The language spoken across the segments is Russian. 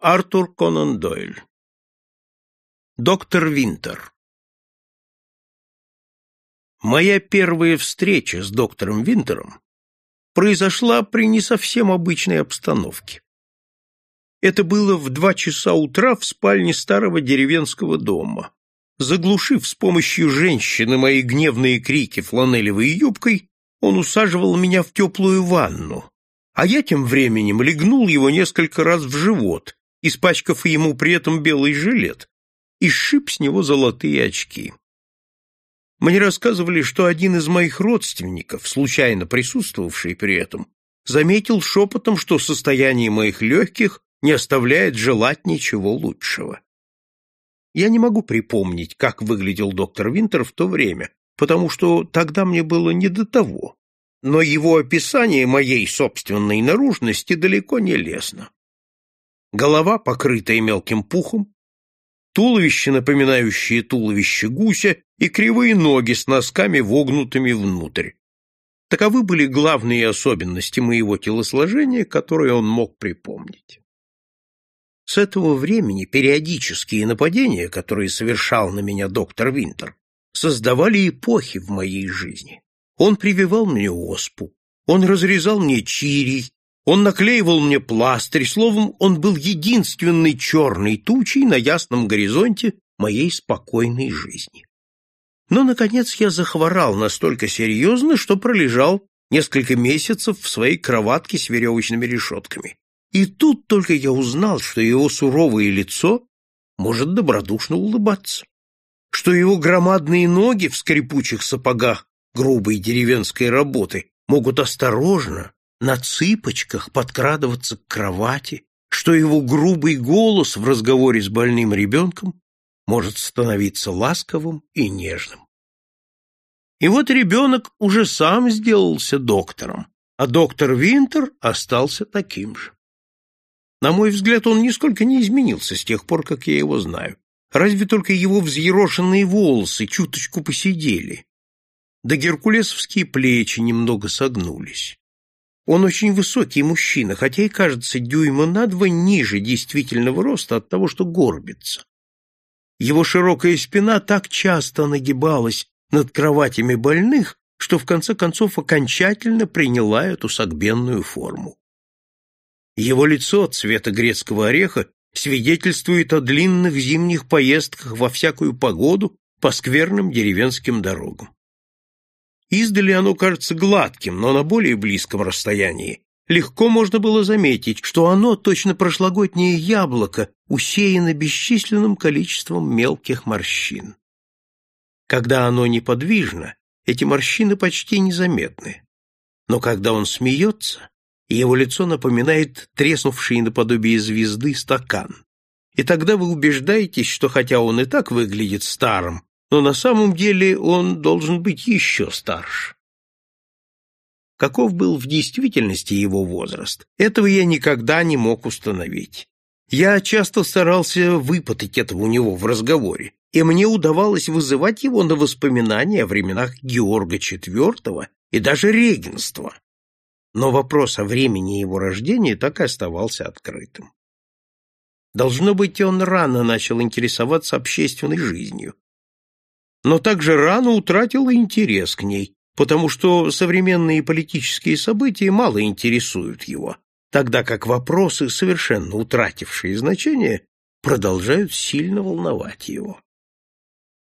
Артур Конан Дойль. Доктор Винтер. Моя первая встреча с доктором Винтером произошла при не совсем обычной обстановке. Это было в два часа утра в спальне старого деревенского дома. Заглушив с помощью женщины мои гневные крики фланелевой юбкой, он усаживал меня в теплую ванну, а я тем временем легнул его несколько раз в живот, испачкав ему при этом белый жилет, и сшиб с него золотые очки. Мне рассказывали, что один из моих родственников, случайно присутствовавший при этом, заметил шепотом, что состояние моих легких не оставляет желать ничего лучшего. Я не могу припомнить, как выглядел доктор Винтер в то время, потому что тогда мне было не до того, но его описание моей собственной наружности далеко не лестно голова, покрытая мелким пухом, туловище, напоминающее туловище гуся, и кривые ноги с носками вогнутыми внутрь. Таковы были главные особенности моего телосложения, которые он мог припомнить. С этого времени периодические нападения, которые совершал на меня доктор Винтер, создавали эпохи в моей жизни. Он прививал мне оспу, он разрезал мне чирий, он наклеивал мне пластырь, словом, он был единственной черной тучей на ясном горизонте моей спокойной жизни. Но, наконец, я захворал настолько серьезно, что пролежал несколько месяцев в своей кроватке с веревочными решетками. И тут только я узнал, что его суровое лицо может добродушно улыбаться, что его громадные ноги в скрипучих сапогах грубой деревенской работы могут осторожно, на цыпочках подкрадываться к кровати, что его грубый голос в разговоре с больным ребенком может становиться ласковым и нежным. И вот ребенок уже сам сделался доктором, а доктор Винтер остался таким же. На мой взгляд, он нисколько не изменился с тех пор, как я его знаю. Разве только его взъерошенные волосы чуточку посидели, да геркулесовские плечи немного согнулись. Он очень высокий мужчина, хотя и кажется дюйма на два ниже действительного роста от того, что горбится. Его широкая спина так часто нагибалась над кроватями больных, что в конце концов окончательно приняла эту согбенную форму. Его лицо цвета грецкого ореха свидетельствует о длинных зимних поездках во всякую погоду по скверным деревенским дорогам. Издали оно кажется гладким, но на более близком расстоянии легко можно было заметить, что оно, точно прошлогоднее яблоко, усеяно бесчисленным количеством мелких морщин. Когда оно неподвижно, эти морщины почти незаметны. Но когда он смеется, его лицо напоминает треснувший наподобие звезды стакан. И тогда вы убеждаетесь, что хотя он и так выглядит старым, но на самом деле он должен быть еще старше. Каков был в действительности его возраст, этого я никогда не мог установить. Я часто старался выпытать это у него в разговоре, и мне удавалось вызывать его на воспоминания о временах Георга IV и даже регенства. Но вопрос о времени его рождения так и оставался открытым. Должно быть, он рано начал интересоваться общественной жизнью, но также рано утратила интерес к ней, потому что современные политические события мало интересуют его, тогда как вопросы, совершенно утратившие значение, продолжают сильно волновать его.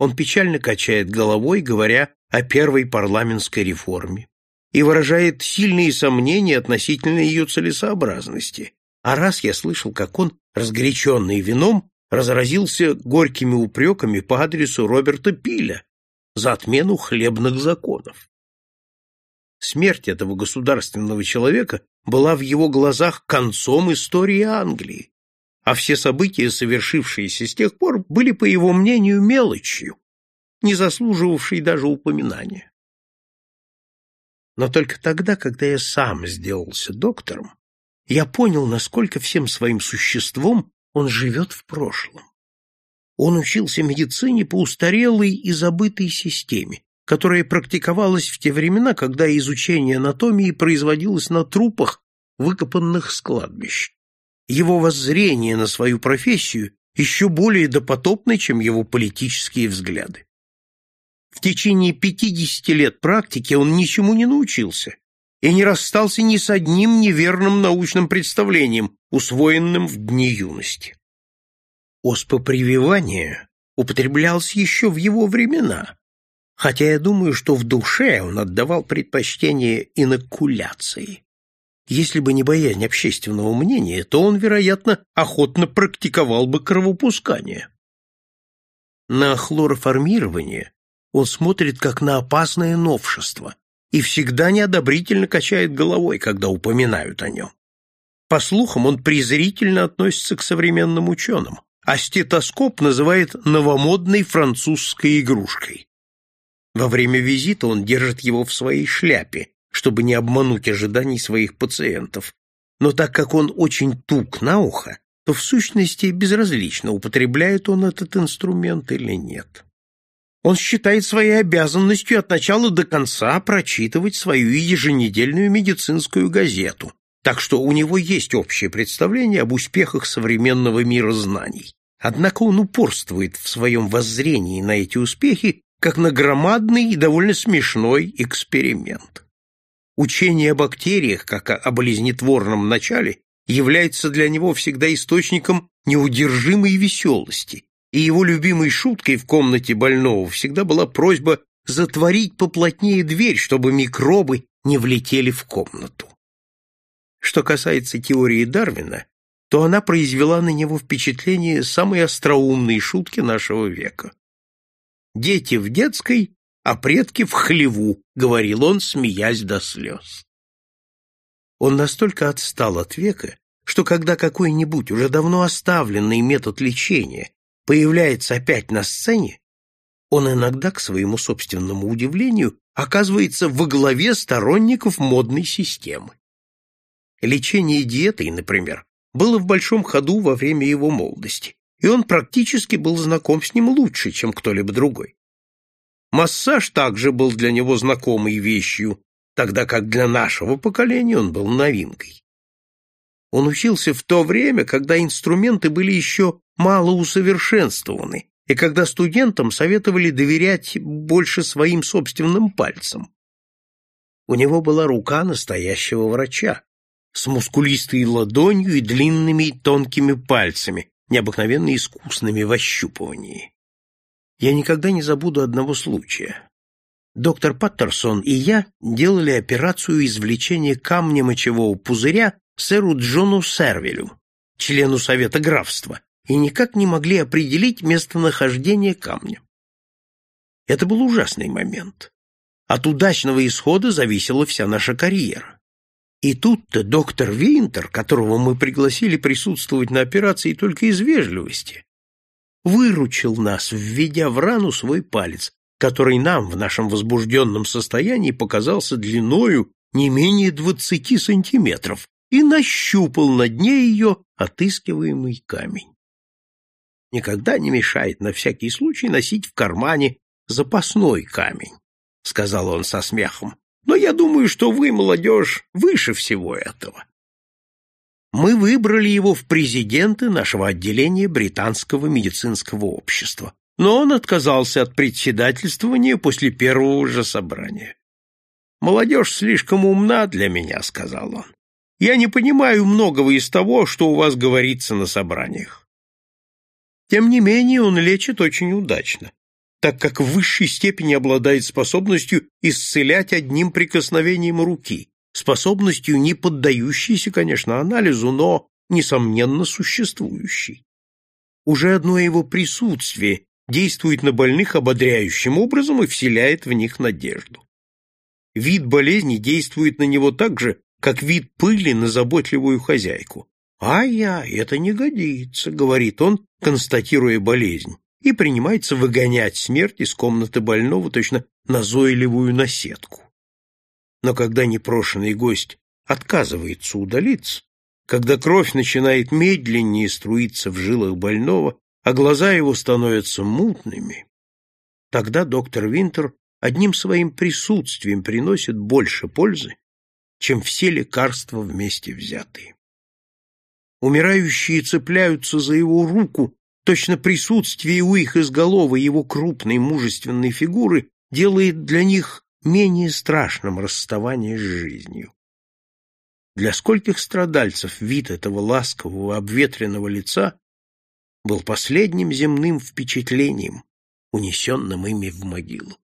Он печально качает головой, говоря о первой парламентской реформе, и выражает сильные сомнения относительно ее целесообразности. А раз я слышал, как он, разгоряченный вином, разразился горькими упреками по адресу Роберта Пиля за отмену хлебных законов. Смерть этого государственного человека была в его глазах концом истории Англии, а все события, совершившиеся с тех пор, были, по его мнению, мелочью, не заслуживавшей даже упоминания. Но только тогда, когда я сам сделался доктором, я понял, насколько всем своим существом он живет в прошлом. Он учился медицине по устарелой и забытой системе, которая практиковалась в те времена, когда изучение анатомии производилось на трупах, выкопанных с кладбищ. его воззрение на свою профессию еще более допотопны, чем его политические взгляды. В течение 50 лет практики он ничему не научился и не расстался ни с одним неверным научным представлением, усвоенным в дни юности. Оспопрививание употреблялось еще в его времена, хотя я думаю, что в душе он отдавал предпочтение инокуляции. Если бы не боязнь общественного мнения, то он, вероятно, охотно практиковал бы кровопускание. На хлороформирование он смотрит как на опасное новшество и всегда неодобрительно качает головой, когда упоминают о нем. По слухам, он презрительно относится к современным ученым, а стетоскоп называет новомодной французской игрушкой. Во время визита он держит его в своей шляпе, чтобы не обмануть ожиданий своих пациентов. Но так как он очень тук на ухо, то в сущности безразлично, употребляет он этот инструмент или нет. Он считает своей обязанностью от начала до конца прочитывать свою еженедельную медицинскую газету, так что у него есть общее представление об успехах современного мира знаний. Однако он упорствует в своем воззрении на эти успехи как на громадный и довольно смешной эксперимент. Учение о бактериях, как о болезнетворном начале, является для него всегда источником неудержимой веселости, и его любимой шуткой в комнате больного всегда была просьба затворить поплотнее дверь, чтобы микробы не влетели в комнату. Что касается теории Дарвина, то она произвела на него впечатление самой остроумной шутки нашего века. Дети в детской а предки в хлеву, — говорил он, смеясь до слез. Он настолько отстал от века, что когда какой-нибудь уже давно оставленный метод лечения появляется опять на сцене, он иногда, к своему собственному удивлению, оказывается во главе сторонников модной системы. Лечение диетой, например, было в большом ходу во время его молодости, и он практически был знаком с ним лучше, чем кто-либо другой. Массаж также был для него знакомой вещью, тогда как для нашего поколения он был новинкой. Он учился в то время, когда инструменты были еще мало усовершенствованы, и когда студентам советовали доверять больше своим собственным пальцам. У него была рука настоящего врача, с мускулистой ладонью и длинными тонкими пальцами, необыкновенно искусными в ощупывании. Я никогда не забуду одного случая. Доктор Паттерсон и я делали операцию извлечения камня мочевого пузыря сэру Джону Сервилю, члену Совета графства, и никак не могли определить местонахождение камня. Это был ужасный момент. От удачного исхода зависела вся наша карьера. И тут-то доктор Винтер, которого мы пригласили присутствовать на операции только из вежливости, выручил нас, введя в рану свой палец, который нам в нашем возбужденном состоянии показался длиною не менее двадцати сантиметров, и нащупал на дне ее отыскиваемый камень. Никогда не мешает на всякий случай носить в кармане запасной камень, — сказал он со смехом. Но я думаю, что вы, молодежь, выше всего этого мы выбрали его в президенты нашего отделения британского медицинского общества, но он отказался от председательствования после первого же собрания. «Молодежь слишком умна для меня», — сказал он. «Я не понимаю многого из того, что у вас говорится на собраниях». Тем не менее, он лечит очень удачно, так как в высшей степени обладает способностью исцелять одним прикосновением руки, способностью, не поддающейся, конечно, анализу, но, несомненно, существующей. Уже одно его присутствие действует на больных ободряющим образом и вселяет в них надежду. Вид болезни действует на него так же, как вид пыли на заботливую хозяйку. «А-я, это не годится», — говорит он, констатируя болезнь, и принимается выгонять смерть из комнаты больного точно назойливую наседку. Но когда непрошенный гость отказывается удалиться, когда кровь начинает медленнее струиться в жилах больного, а глаза его становятся мутными, тогда доктор Винтер одним своим присутствием приносит больше пользы, чем все лекарства вместе взятые. Умирающие цепляются за его руку, точно присутствие у их изголовы его крупной мужественной фигуры делает для них менее страшным расставание с жизнью. Для скольких страдальцев вид этого ласкового обветренного лица был последним земным впечатлением, унесенным ими в могилу.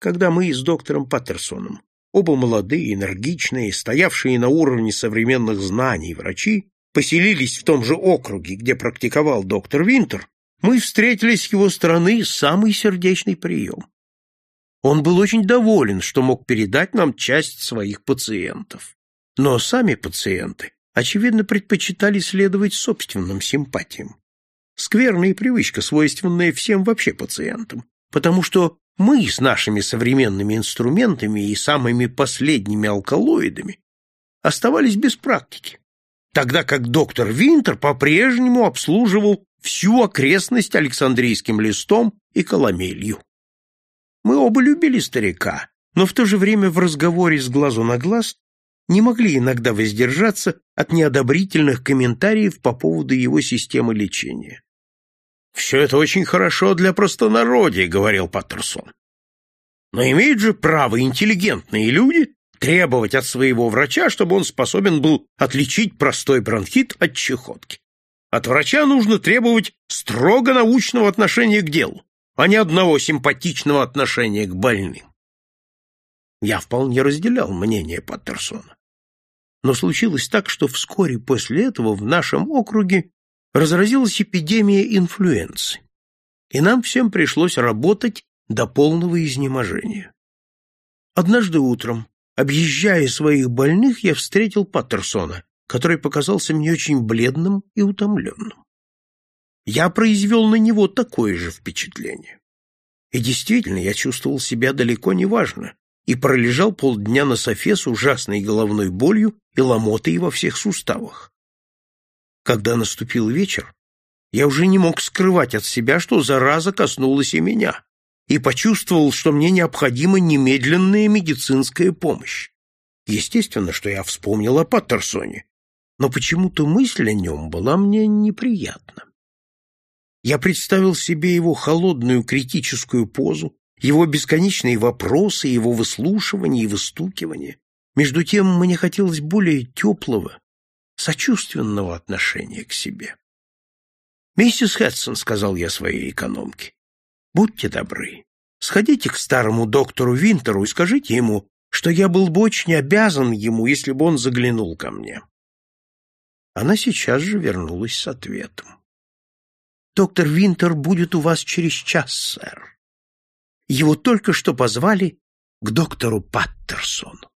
Когда мы с доктором Паттерсоном, оба молодые, энергичные, стоявшие на уровне современных знаний врачи, поселились в том же округе, где практиковал доктор Винтер, мы встретились с его стороны самый сердечный прием. Он был очень доволен, что мог передать нам часть своих пациентов. Но сами пациенты, очевидно, предпочитали следовать собственным симпатиям. Скверная привычка, свойственная всем вообще пациентам, потому что мы с нашими современными инструментами и самыми последними алкалоидами оставались без практики, тогда как доктор Винтер по-прежнему обслуживал всю окрестность Александрийским листом и коломелью. Мы оба любили старика, но в то же время в разговоре с глазу на глаз не могли иногда воздержаться от неодобрительных комментариев по поводу его системы лечения. «Все это очень хорошо для простонародья», — говорил Паттерсон. «Но имеют же право интеллигентные люди требовать от своего врача, чтобы он способен был отличить простой бронхит от чехотки. От врача нужно требовать строго научного отношения к делу а ни одного симпатичного отношения к больным. Я вполне разделял мнение Паттерсона. Но случилось так, что вскоре после этого в нашем округе разразилась эпидемия инфлюенции, и нам всем пришлось работать до полного изнеможения. Однажды утром, объезжая своих больных, я встретил Паттерсона, который показался мне очень бледным и утомленным я произвел на него такое же впечатление. И действительно, я чувствовал себя далеко не важно и пролежал полдня на софе с ужасной головной болью и ломотой во всех суставах. Когда наступил вечер, я уже не мог скрывать от себя, что зараза коснулась и меня, и почувствовал, что мне необходима немедленная медицинская помощь. Естественно, что я вспомнил о Паттерсоне, но почему-то мысль о нем была мне неприятна. Я представил себе его холодную критическую позу, его бесконечные вопросы, его выслушивание и выстукивание. Между тем мне хотелось более теплого, сочувственного отношения к себе. «Миссис Хэтсон», — сказал я своей экономке, — «будьте добры, сходите к старому доктору Винтеру и скажите ему, что я был бы очень обязан ему, если бы он заглянул ко мне». Она сейчас же вернулась с ответом. Доктор Винтер будет у вас через час, сэр. Его только что позвали к доктору Паттерсону.